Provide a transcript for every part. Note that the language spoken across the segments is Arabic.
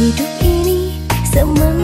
Hidup ini semangat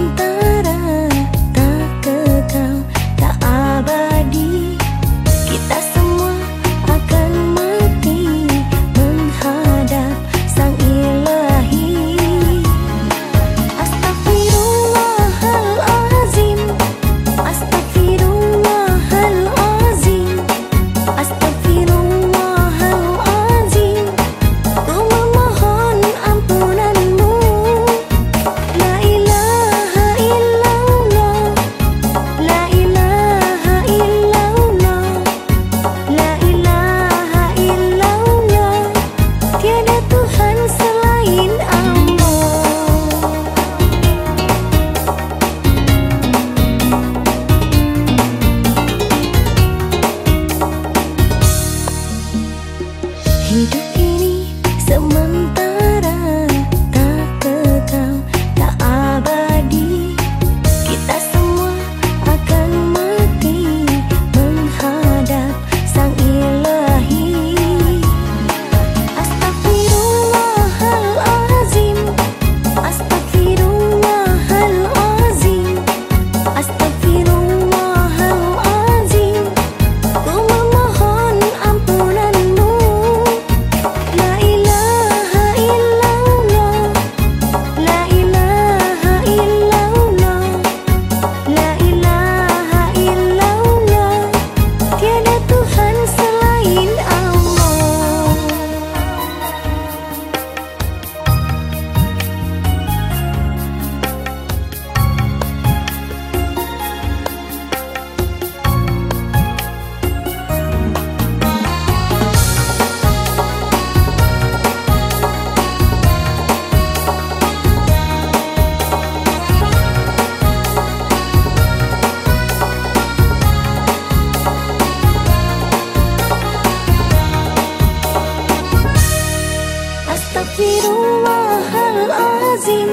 أستغفر الله العظيم.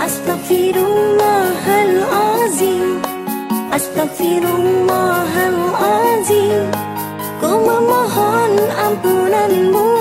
أستغفر الله العظيم. أستغفر الله العظيم memohon ampunanmu